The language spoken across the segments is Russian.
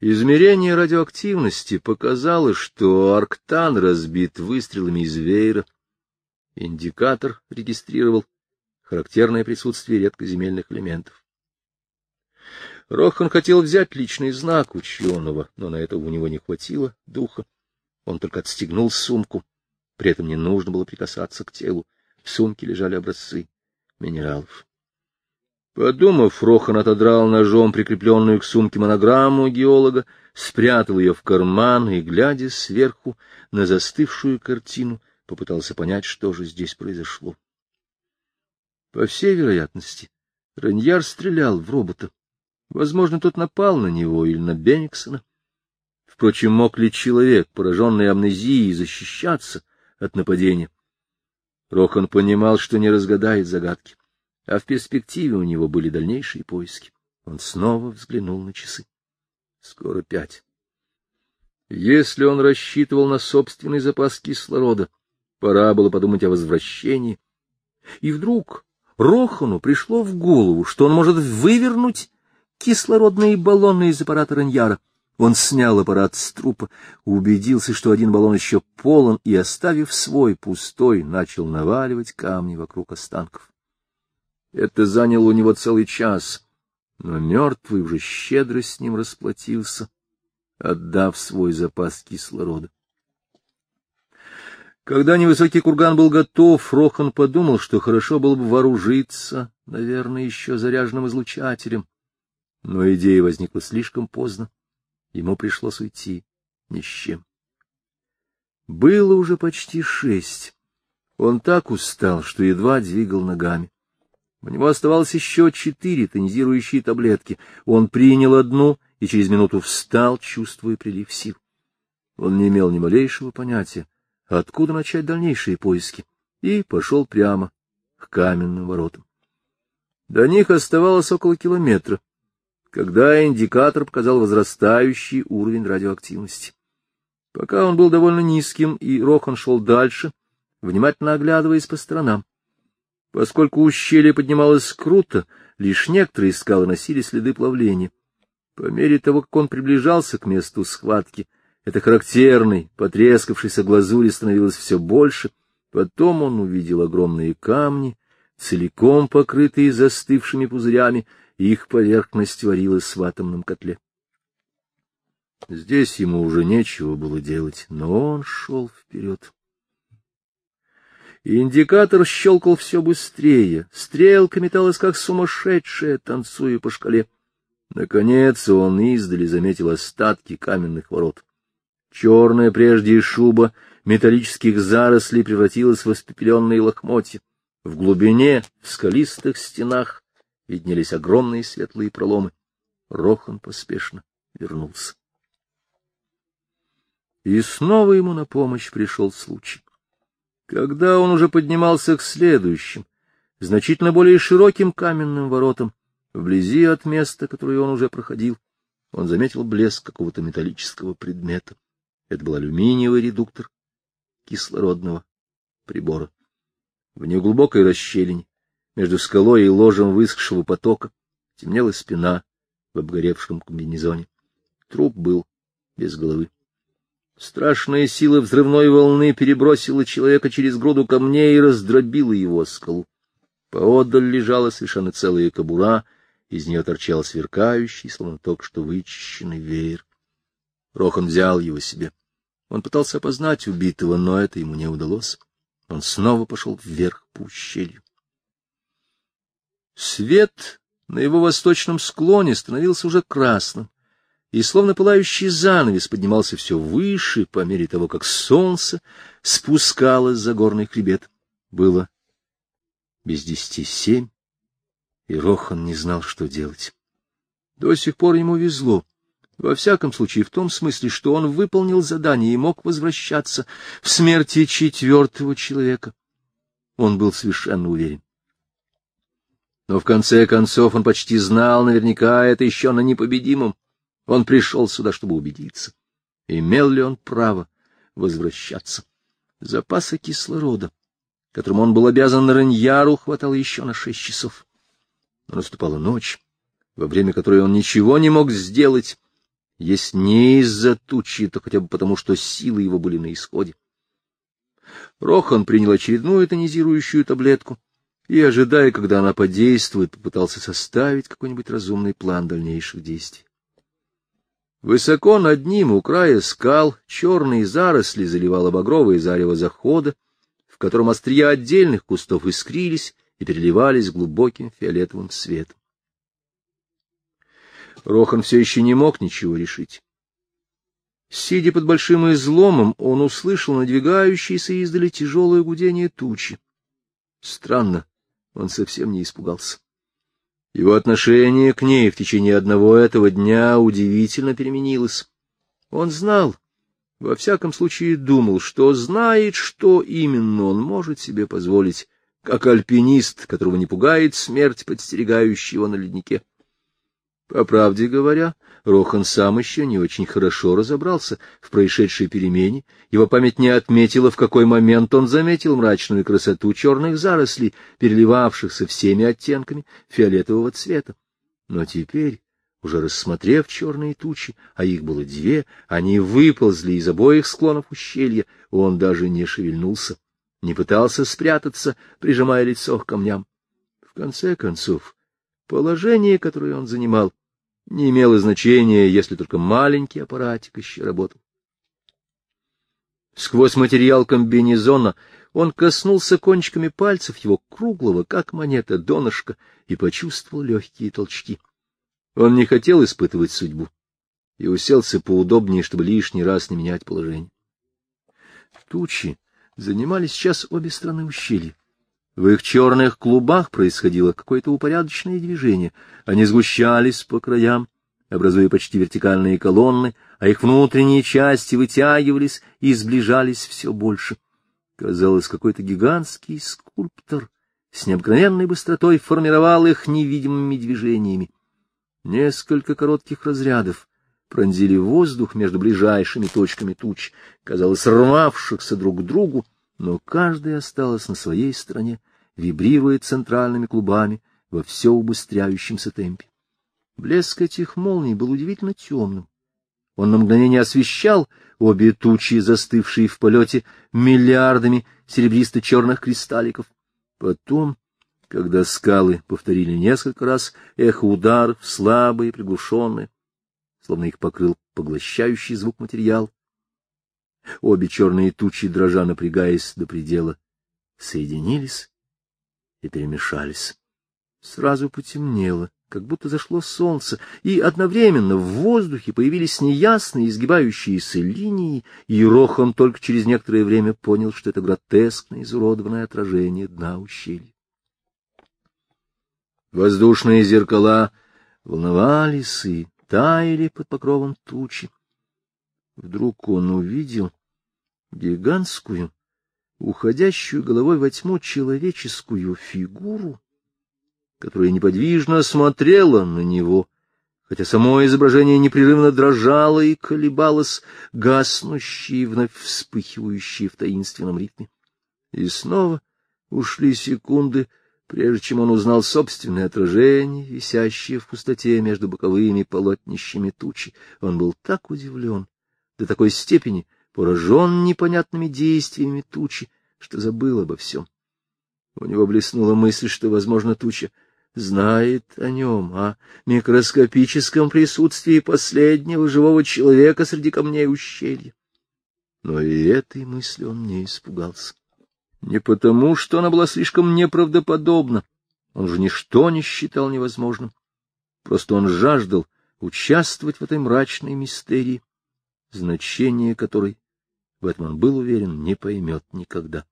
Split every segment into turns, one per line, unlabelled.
Измерение радиоактивности показало, что арктан разбит выстрелами из веера. Индикатор регистрировал характерное присутствие редкоземельных элементов. Рохан хотел взять личный знак ученого, но на это у него не хватило духа. Он только отстегнул сумку. При этом не нужно было прикасаться к телу. В сумке лежали образцы минералов. Подумав, Рохан отодрал ножом прикрепленную к сумке монограмму геолога, спрятал ее в карман и, глядя сверху на застывшую картину, попытался понять, что же здесь произошло. По всей вероятности, Раньяр стрелял в робота. Возможно, тот напал на него или на Бениксона. Впрочем, мог ли человек, пораженный амнезией, защищаться от нападения? Рохан понимал, что не разгадает загадки, а в перспективе у него были дальнейшие поиски. Он снова взглянул на часы. Скоро пять. Если он рассчитывал на собственный запас кислорода, пора было подумать о возвращении. И вдруг Рохану пришло в голову, что он может вывернуть кислородные баллоны из аппарата Раньяра. Он снял аппарат с трупа, убедился, что один баллон еще полон, и, оставив свой пустой, начал наваливать камни вокруг останков. Это заняло у него целый час, но мертвый уже щедро с ним расплатился, отдав свой запас кислорода. Когда невысокий курган был готов, Рохан подумал, что хорошо было бы вооружиться, наверное, еще заряженным излучателем. Но идея возникла слишком поздно. Ему пришлось уйти ни с чем. Было уже почти шесть. Он так устал, что едва двигал ногами. У него оставалось еще четыре тонизирующие таблетки. Он принял одну и через минуту встал, чувствуя прилив сил. Он не имел ни малейшего понятия, откуда начать дальнейшие поиски, и пошел прямо к каменным воротам. До них оставалось около километра, когда индикатор показал возрастающий уровень радиоактивности. Пока он был довольно низким, и Рохан шел дальше, внимательно оглядываясь по сторонам. Поскольку ущелье поднималось круто, лишь некоторые скалы носили следы плавления. По мере того, как он приближался к месту схватки, это характерной, потрескавшейся глазури становилось все больше. Потом он увидел огромные камни, целиком покрытые застывшими пузырями, их поверхность варилась в атомном котле. Здесь ему уже нечего было делать, но он шел вперед. Индикатор щелкал все быстрее, стрелка металась как сумасшедшая, танцуя по шкале. Наконец он издали заметил остатки каменных ворот. Черная прежде шуба металлических зарослей превратилась в испепеленные лохмотья. В глубине, в скалистых стенах, виднелись огромные светлые проломы. Рохан поспешно вернулся. И снова ему на помощь пришел случай. Когда он уже поднимался к следующим, значительно более широким каменным воротам, вблизи от места, которое он уже проходил, он заметил блеск какого-то металлического предмета. Это был алюминиевый редуктор кислородного прибора. В неглубокой расщелине между скалой и ложем высохшего потока темнела спина в обгоревшем комбинезоне. Труп был без головы. Страшная сила взрывной волны перебросила человека через груду камней и раздробила его скалу. Поодаль лежала совершенно целая кобура, из нее торчал сверкающий, словно только что вычищенный веер. Рохан взял его себе. Он пытался опознать убитого, но это ему не удалось. Он снова пошел вверх по ущелью. Свет на его восточном склоне становился уже красным, и словно пылающий занавес поднимался все выше по мере того, как солнце спускалось за горный хребет. Было без десяти семь, и Рохан не знал, что делать. До сих пор ему везло. Во всяком случае, в том смысле, что он выполнил задание и мог возвращаться в смерти четвертого человека. Он был совершенно уверен. Но в конце концов он почти знал наверняка это еще на непобедимом. Он пришел сюда, чтобы убедиться, имел ли он право возвращаться. Запаса кислорода, которым он был обязан Раньяру, хватало еще на шесть часов. Но наступала ночь, во время которой он ничего не мог сделать, Если не из-за тучи, то хотя бы потому, что силы его были на исходе. Рохан принял очередную тонизирующую таблетку и, ожидая, когда она подействует, попытался составить какой-нибудь разумный план дальнейших действий. Высоко над ним, у края скал, черные заросли заливало багровое зарево захода, в котором острия отдельных кустов искрились и переливались глубоким фиолетовым светом. Рохан все еще не мог ничего решить. Сидя под большим изломом, он услышал надвигающееся издали тяжелое гудение тучи. Странно, он совсем не испугался. Его отношение к ней в течение одного этого дня удивительно переменилось. Он знал, во всяком случае думал, что знает, что именно он может себе позволить, как альпинист, которого не пугает смерть, подстерегающая его на леднике. По правде говоря, Рохан сам еще не очень хорошо разобрался в происшедшей перемене, его память не отметила, в какой момент он заметил мрачную красоту черных зарослей, переливавшихся всеми оттенками фиолетового цвета. Но теперь, уже рассмотрев черные тучи, а их было две, они выползли из обоих склонов ущелья, он даже не шевельнулся, не пытался спрятаться, прижимая лицо к камням. В конце концов, Положение, которое он занимал, не имело значения, если только маленький аппаратик еще работал. Сквозь материал комбинезона он коснулся кончиками пальцев его круглого, как монета, донышка и почувствовал легкие толчки. Он не хотел испытывать судьбу и уселся поудобнее, чтобы лишний раз не менять положение. Тучи занимали сейчас обе стороны ущелья. В их черных клубах происходило какое-то упорядоченное движение. Они сгущались по краям, образуя почти вертикальные колонны, а их внутренние части вытягивались и сближались все больше. Казалось, какой-то гигантский скульптор с необыкновенной быстротой формировал их невидимыми движениями. Несколько коротких разрядов пронзили воздух между ближайшими точками туч, казалось, рвавшихся друг к другу, но каждая осталась на своей стороне, вибрируя центральными клубами во все убыстряющемся темпе. Блеск этих молний был удивительно темным. Он на мгновение освещал обе тучи, застывшие в полете миллиардами серебристо-черных кристалликов. Потом, когда скалы повторили несколько раз эхо ударов, слабые, приглушенные, словно их покрыл поглощающий звук материал, Обе черные тучи, дрожа напрягаясь до предела, соединились и перемешались. Сразу потемнело, как будто зашло солнце, и одновременно в воздухе появились неясные изгибающиеся линии, и Рохан только через некоторое время понял, что это гротескное изуродованное отражение дна ущелья. Воздушные зеркала волновались и таяли под покровом тучи. Вдруг он увидел гигантскую, уходящую головой во тьму человеческую фигуру, которая неподвижно смотрела на него, хотя само изображение непрерывно дрожало и колебалось, гаснущие и вновь вспыхивающие в таинственном ритме. И снова ушли секунды, прежде чем он узнал собственное отражение, висящее в пустоте между боковыми полотнищами тучи. Он был так удивлен, до такой степени поражен непонятными действиями тучи, что забыл обо всем. У него блеснула мысль, что, возможно, туча знает о нем, о микроскопическом присутствии последнего живого человека среди камней ущелья. Но и этой мысли он не испугался. Не потому, что она была слишком неправдоподобна, он же ничто не считал невозможным. Просто он жаждал участвовать в этой мрачной мистерии, значение которой, в этом он был уверен, не поймет никогда.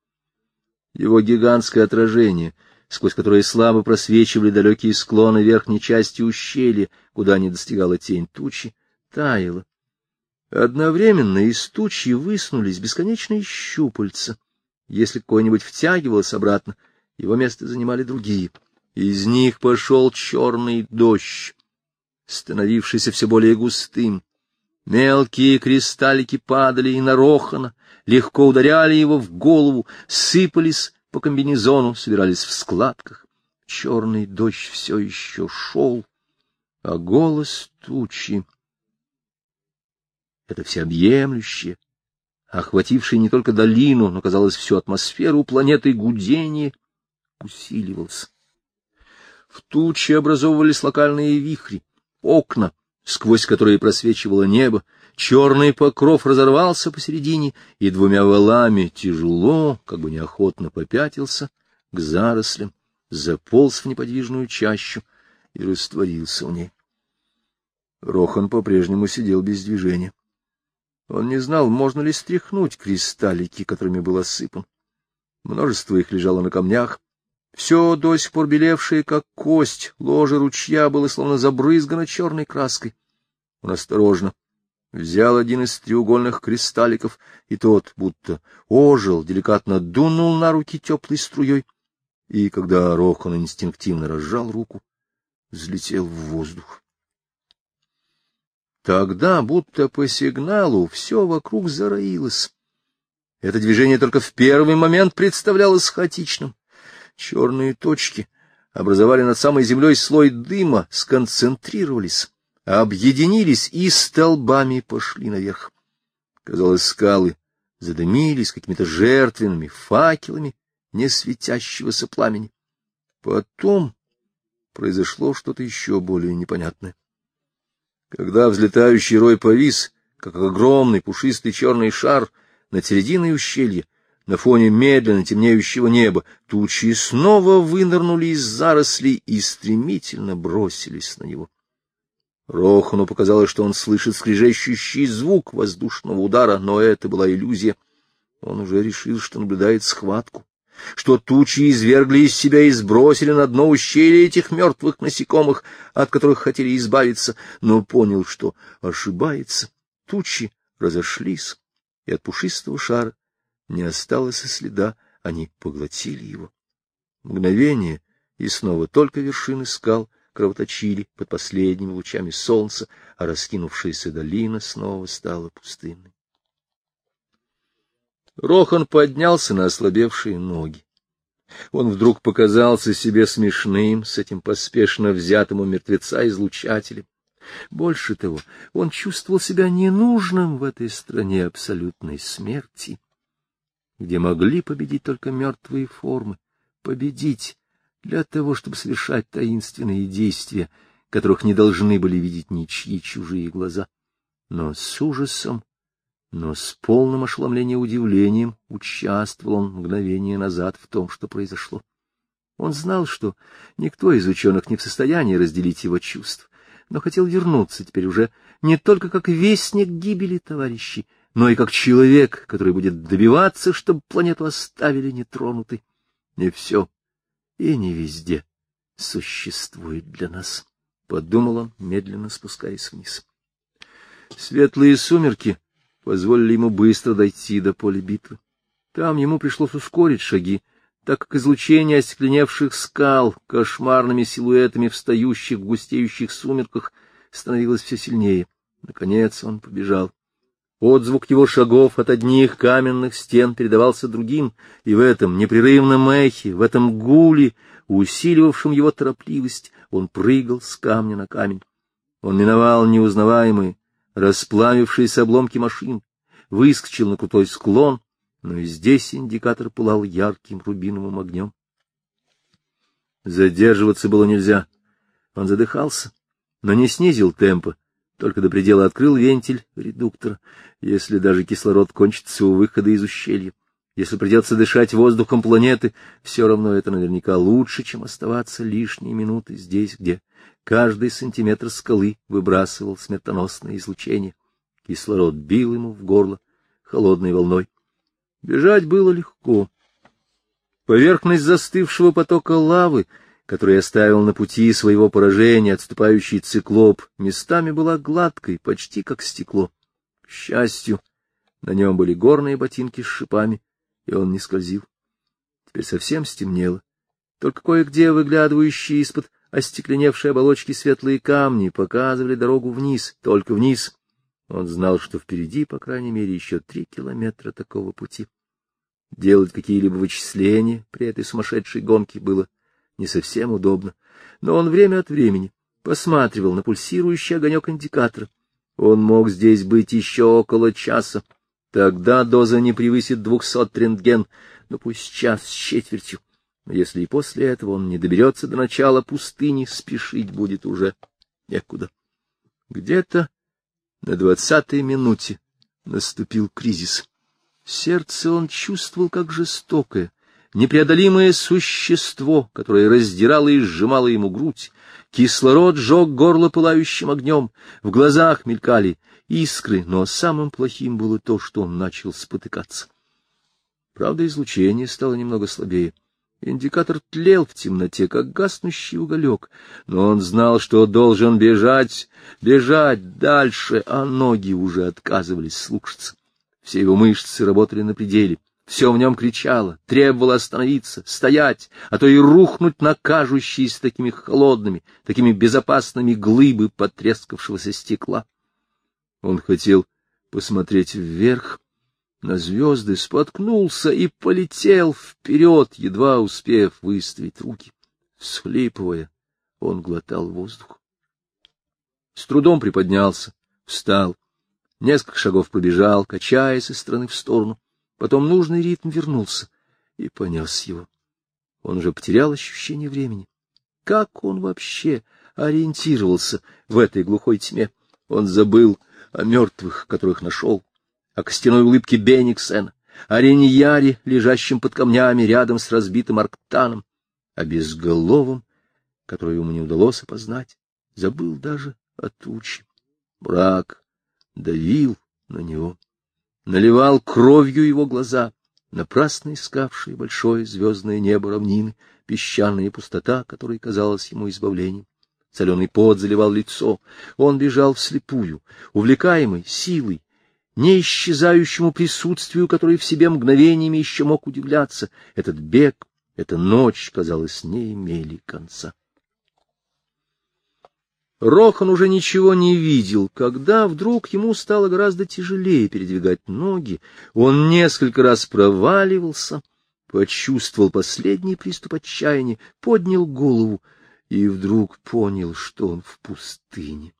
Его гигантское отражение, сквозь которое слабо просвечивали далекие склоны верхней части ущелья, куда не достигала тень тучи, таяло. Одновременно из тучи высунулись бесконечные щупальца. Если какой-нибудь втягивался обратно, его место занимали другие. Из них пошел черный дождь, становившийся все более густым. Мелкие кристаллики падали и на Рохана, легко ударяли его в голову, сыпались по комбинезону, собирались в складках. Черный дождь все еще шел, а голос тучи это всеобъемлющее, охватившее не только долину, но, казалось, всю атмосферу планеты гудение, усиливался. В туче образовывались локальные вихри, окна, сквозь которые просвечивало небо, черный покров разорвался посередине и двумя валами тяжело, как бы неохотно попятился к зарослям, заполз в неподвижную чащу и растворился в ней. Рохан по-прежнему сидел без движения. Он не знал, можно ли стряхнуть кристаллики, которыми был осыпан. Множество их лежало на камнях. Все до сих пор белевшее, как кость, ложе ручья было словно забрызгано черной краской. Он осторожно взял один из треугольных кристалликов, и тот, будто ожил, деликатно дунул на руки теплой струей, и, когда Рохан инстинктивно разжал руку, взлетел в воздух. Тогда, будто по сигналу, все вокруг зароилось. Это движение только в первый момент представлялось хаотичным. Черные точки образовали над самой землей слой дыма, сконцентрировались, объединились и столбами пошли наверх. Казалось, скалы задымились какими-то жертвенными факелами не светящегося пламени. Потом произошло что-то еще более непонятное. Когда взлетающий рой повис, как огромный пушистый черный шар, на середине ущелья, на фоне медленно темнеющего неба, тучи снова вынырнули из зарослей и стремительно бросились на него. Рохану показалось, что он слышит скрежещущий звук воздушного удара, но это была иллюзия. Он уже решил, что наблюдает схватку что тучи извергли из себя и сбросили на дно ущелья этих мертвых насекомых, от которых хотели избавиться, но понял, что ошибается. Тучи разошлись, и от пушистого шара не осталось и следа, они поглотили его. Мгновение, и снова только вершины скал кровоточили под последними лучами солнца, а раскинувшаяся долина снова стала пустынной. Рохан поднялся на ослабевшие ноги. Он вдруг показался себе смешным с этим поспешно взятым у мертвеца излучателем. Больше того, он чувствовал себя ненужным в этой стране абсолютной смерти, где могли победить только мертвые формы, победить для того, чтобы совершать таинственные действия, которых не должны были видеть ничьи чужие глаза. Но с ужасом но с полным ошеломлением удивлением участвовал он мгновение назад в том, что произошло. Он знал, что никто из ученых не в состоянии разделить его чувств, но хотел вернуться теперь уже не только как вестник гибели товарищей, но и как человек, который будет добиваться, чтобы планету оставили нетронутой. Не все и не везде существует для нас, — подумал он, медленно спускаясь вниз. Светлые сумерки позволили ему быстро дойти до поля битвы. Там ему пришлось ускорить шаги, так как излучение остекленевших скал, кошмарными силуэтами встающих в густеющих сумерках, становилось все сильнее. Наконец он побежал. Отзвук его шагов от одних каменных стен передавался другим, и в этом непрерывном эхе, в этом гуле, усиливавшем его торопливость, он прыгал с камня на камень. Он миновал неузнаваемые, расплавившиеся обломки машин, выскочил на крутой склон, но и здесь индикатор пылал ярким рубиновым огнем. Задерживаться было нельзя. Он задыхался, но не снизил темпа, только до предела открыл вентиль редуктора, если даже кислород кончится у выхода из ущелья. Если придется дышать воздухом планеты, все равно это наверняка лучше, чем оставаться лишние минуты здесь, где Каждый сантиметр скалы выбрасывал смертоносное излучение. Кислород бил ему в горло холодной волной. Бежать было легко. Поверхность застывшего потока лавы, который оставил на пути своего поражения отступающий циклоп, местами была гладкой, почти как стекло. К счастью, на нем были горные ботинки с шипами, и он не скользил. Теперь совсем стемнело. Только кое-где выглядывающие из-под остекленевшие оболочки светлые камни показывали дорогу вниз, только вниз. Он знал, что впереди, по крайней мере, еще три километра такого пути. Делать какие-либо вычисления при этой сумасшедшей гонке было не совсем удобно, но он время от времени посматривал на пульсирующий огонек индикатора. Он мог здесь быть еще около часа. Тогда доза не превысит двухсот рентген, но пусть час с четвертью. Если и после этого он не доберется до начала пустыни, спешить будет уже некуда. Где-то на двадцатой минуте наступил кризис. Сердце он чувствовал как жестокое, непреодолимое существо, которое раздирало и сжимало ему грудь. Кислород жег горло пылающим огнем, в глазах мелькали искры, но самым плохим было то, что он начал спотыкаться. Правда, излучение стало немного слабее. Индикатор тлел в темноте, как гаснущий уголек, но он знал, что должен бежать, бежать дальше, а ноги уже отказывались слушаться. Все его мышцы работали на пределе. Все в нем кричало, требовало остановиться, стоять, а то и рухнуть на кажущиеся такими холодными, такими безопасными глыбы потрескавшегося стекла. Он хотел посмотреть вверх, на звезды, споткнулся и полетел вперед, едва успев выставить руки. Схлипывая, он глотал воздух. С трудом приподнялся, встал, несколько шагов пробежал, качаясь из стороны в сторону. Потом нужный ритм вернулся и понес его. Он уже потерял ощущение времени. Как он вообще ориентировался в этой глухой тьме? Он забыл о мертвых, которых нашел, о костяной улыбке Бениксена, о Реньяре, лежащем под камнями рядом с разбитым арктаном, о безголовом, которое ему не удалось опознать, забыл даже о туче. Мрак давил на него, наливал кровью его глаза, напрасно искавшие большое звездное небо равнины, песчаная пустота, которая казалась ему избавлением. Соленый пот заливал лицо. Он бежал вслепую, увлекаемый силой, неисчезающему присутствию, которое в себе мгновениями еще мог удивляться. Этот бег, эта ночь, казалось, не имели конца. Рохан уже ничего не видел, когда вдруг ему стало гораздо тяжелее передвигать ноги. Он несколько раз проваливался, почувствовал последний приступ отчаяния, поднял голову и вдруг понял, что он в пустыне.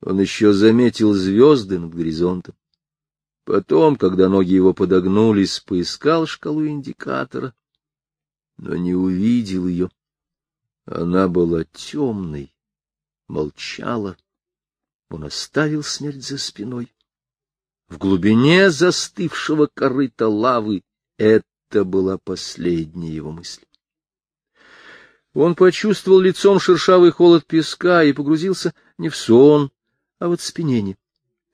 Он еще заметил звезды над горизонтом. Потом, когда ноги его подогнулись, поискал шкалу индикатора, но не увидел ее. Она была темной, молчала. Он оставил смерть за спиной. В глубине застывшего корыта лавы это была последняя его мысль. Он почувствовал лицом шершавый холод песка и погрузился не в сон, а в оцепенение.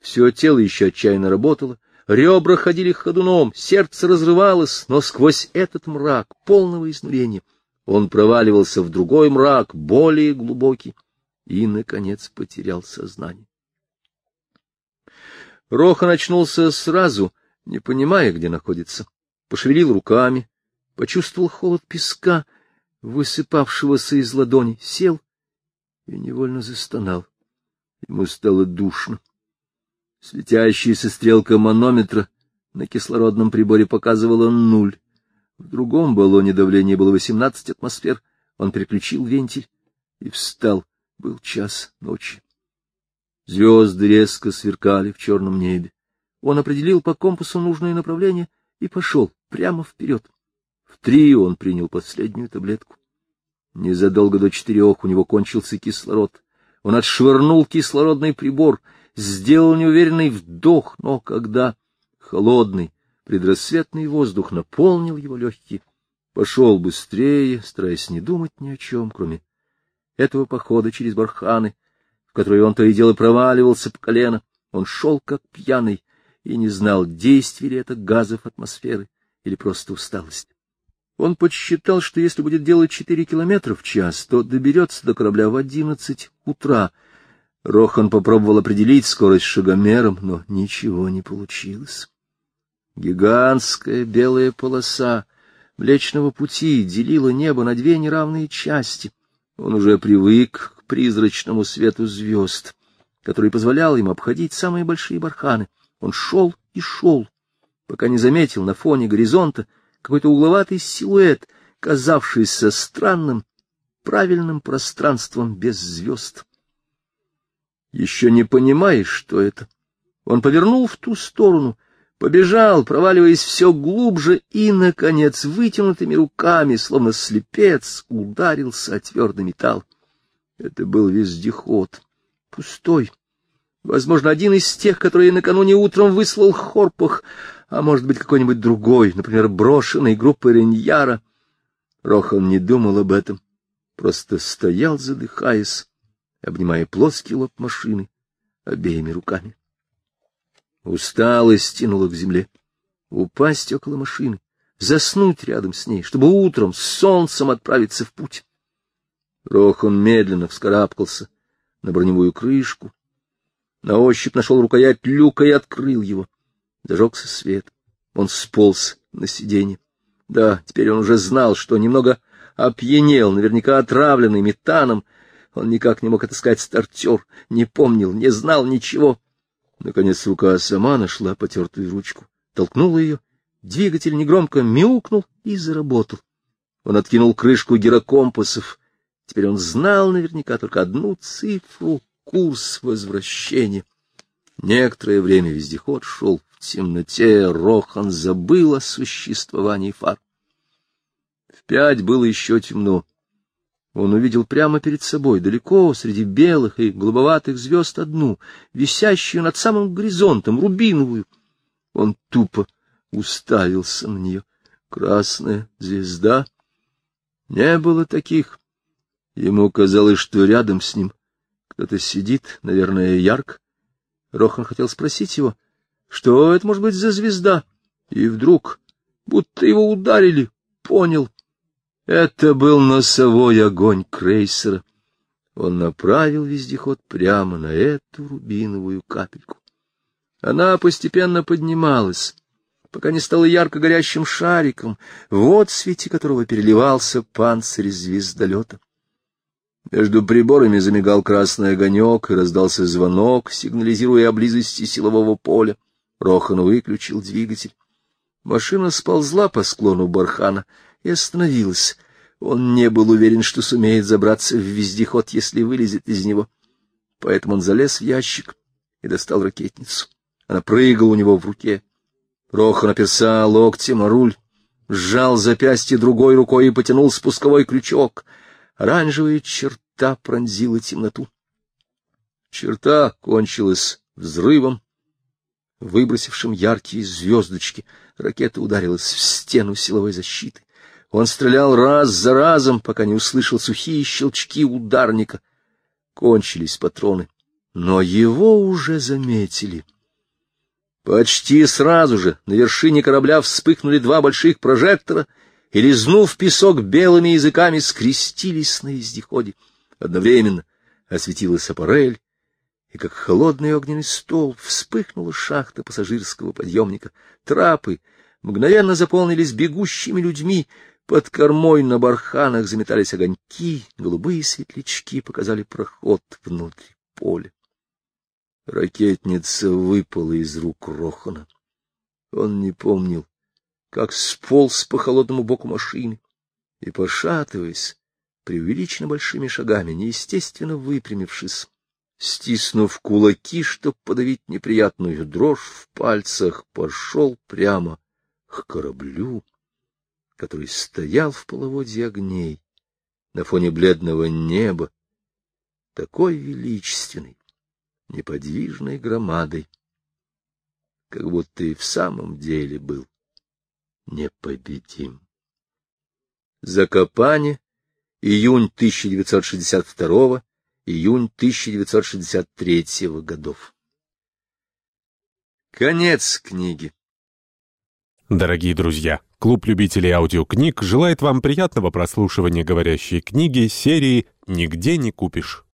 Все тело еще отчаянно работало, ребра ходили ходуном, сердце разрывалось, но сквозь этот мрак полного изнурения он проваливался в другой мрак, более глубокий, и, наконец, потерял сознание. Рохан очнулся сразу, не понимая, где находится. Пошевелил руками, почувствовал холод песка, высыпавшегося из ладони, сел и невольно застонал. Ему стало душно. Светящаяся стрелка манометра на кислородном приборе показывала нуль. В другом баллоне давление было 18 атмосфер. Он переключил вентиль и встал. Был час ночи. Звезды резко сверкали в черном небе. Он определил по компасу нужное направление и пошел прямо вперед. В три он принял последнюю таблетку. Незадолго до четырех у него кончился кислород. Он отшвырнул кислородный прибор, сделал неуверенный вдох, но когда холодный предрассветный воздух наполнил его легкие, пошел быстрее, стараясь не думать ни о чем, кроме этого похода через барханы, в которые он то и дело проваливался по колено. Он шел как пьяный и не знал, действие ли это газов атмосферы или просто усталость. Он подсчитал, что если будет делать четыре километра в час, то доберется до корабля в одиннадцать утра. Рохан попробовал определить скорость шагомером, но ничего не получилось. Гигантская белая полоса Млечного Пути делила небо на две неравные части. Он уже привык к призрачному свету звезд, который позволял им обходить самые большие барханы. Он шел и шел, пока не заметил на фоне горизонта какой-то угловатый силуэт, казавшийся странным, правильным пространством без звезд. Еще не понимаешь, что это. Он повернул в ту сторону, побежал, проваливаясь все глубже, и, наконец, вытянутыми руками, словно слепец, ударился о твердый металл. Это был вездеход, пустой. Возможно, один из тех, которые накануне утром выслал Хорпах, а может быть, какой-нибудь другой, например, брошенный группой Реньяра. Рохан не думал об этом, просто стоял, задыхаясь, обнимая плоский лоб машины обеими руками. Усталость тянула к земле, упасть около машины, заснуть рядом с ней, чтобы утром с солнцем отправиться в путь. Рохан медленно вскарабкался на броневую крышку, на ощупь нашел рукоять люка и открыл его. Зажегся свет. Он сполз на сиденье. Да, теперь он уже знал, что немного опьянел, наверняка отравленный метаном. Он никак не мог отыскать стартер, не помнил, не знал ничего. Наконец рука сама нашла потертую ручку, толкнула ее, двигатель негромко мяукнул и заработал. Он откинул крышку гирокомпасов. Теперь он знал наверняка только одну цифру — курс возвращения. Некоторое время вездеход шел в темноте, Рохан забыл о существовании фар. В пять было еще темно. Он увидел прямо перед собой, далеко, среди белых и голубоватых звезд, одну, висящую над самым горизонтом, рубиновую. Он тупо уставился на нее. Красная звезда. Не было таких. Ему казалось, что рядом с ним кто-то сидит, наверное, ярк. Рохан хотел спросить его, что это может быть за звезда, и вдруг, будто его ударили, понял — это был носовой огонь крейсера. Он направил вездеход прямо на эту рубиновую капельку. Она постепенно поднималась, пока не стала ярко горящим шариком, в отсвете которого переливался панцирь звездолета. Между приборами замигал красный огонек, и раздался звонок, сигнализируя о близости силового поля. Рохан выключил двигатель. Машина сползла по склону бархана и остановилась. Он не был уверен, что сумеет забраться в вездеход, если вылезет из него. Поэтому он залез в ящик и достал ракетницу. Она прыгала у него в руке. Рохан оперся локтем о руль, сжал запястье другой рукой и потянул спусковой крючок. Оранжевая черта пронзила темноту. Черта кончилась взрывом, выбросившим яркие звездочки. Ракета ударилась в стену силовой защиты. Он стрелял раз за разом, пока не услышал сухие щелчки ударника. Кончились патроны, но его уже заметили. Почти сразу же на вершине корабля вспыхнули два больших прожектора и, лизнув песок белыми языками, скрестились на вездеходе. Одновременно осветилась аппарель, и как холодный огненный стол вспыхнула шахта пассажирского подъемника. Трапы мгновенно заполнились бегущими людьми, под кормой на барханах заметались огоньки, голубые светлячки показали проход внутрь поля. Ракетница выпала из рук Рохана. Он не помнил, как сполз по холодному боку машины и, пошатываясь, преувеличенно большими шагами, неестественно выпрямившись, стиснув кулаки, чтоб подавить неприятную дрожь в пальцах, пошел прямо к кораблю, который стоял в половодье огней на фоне бледного неба, такой величественный, неподвижной громадой, как будто и в самом деле был непобедим. Закопание, июнь 1962, июнь 1963 годов. Конец книги.
Дорогие друзья, клуб любителей аудиокниг желает вам приятного прослушивания говорящей книги серии «Нигде не купишь».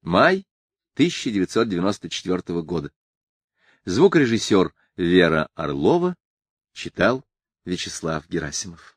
Май 1994 года. Звукорежиссер Вера Орлова читал Вячеслав Герасимов.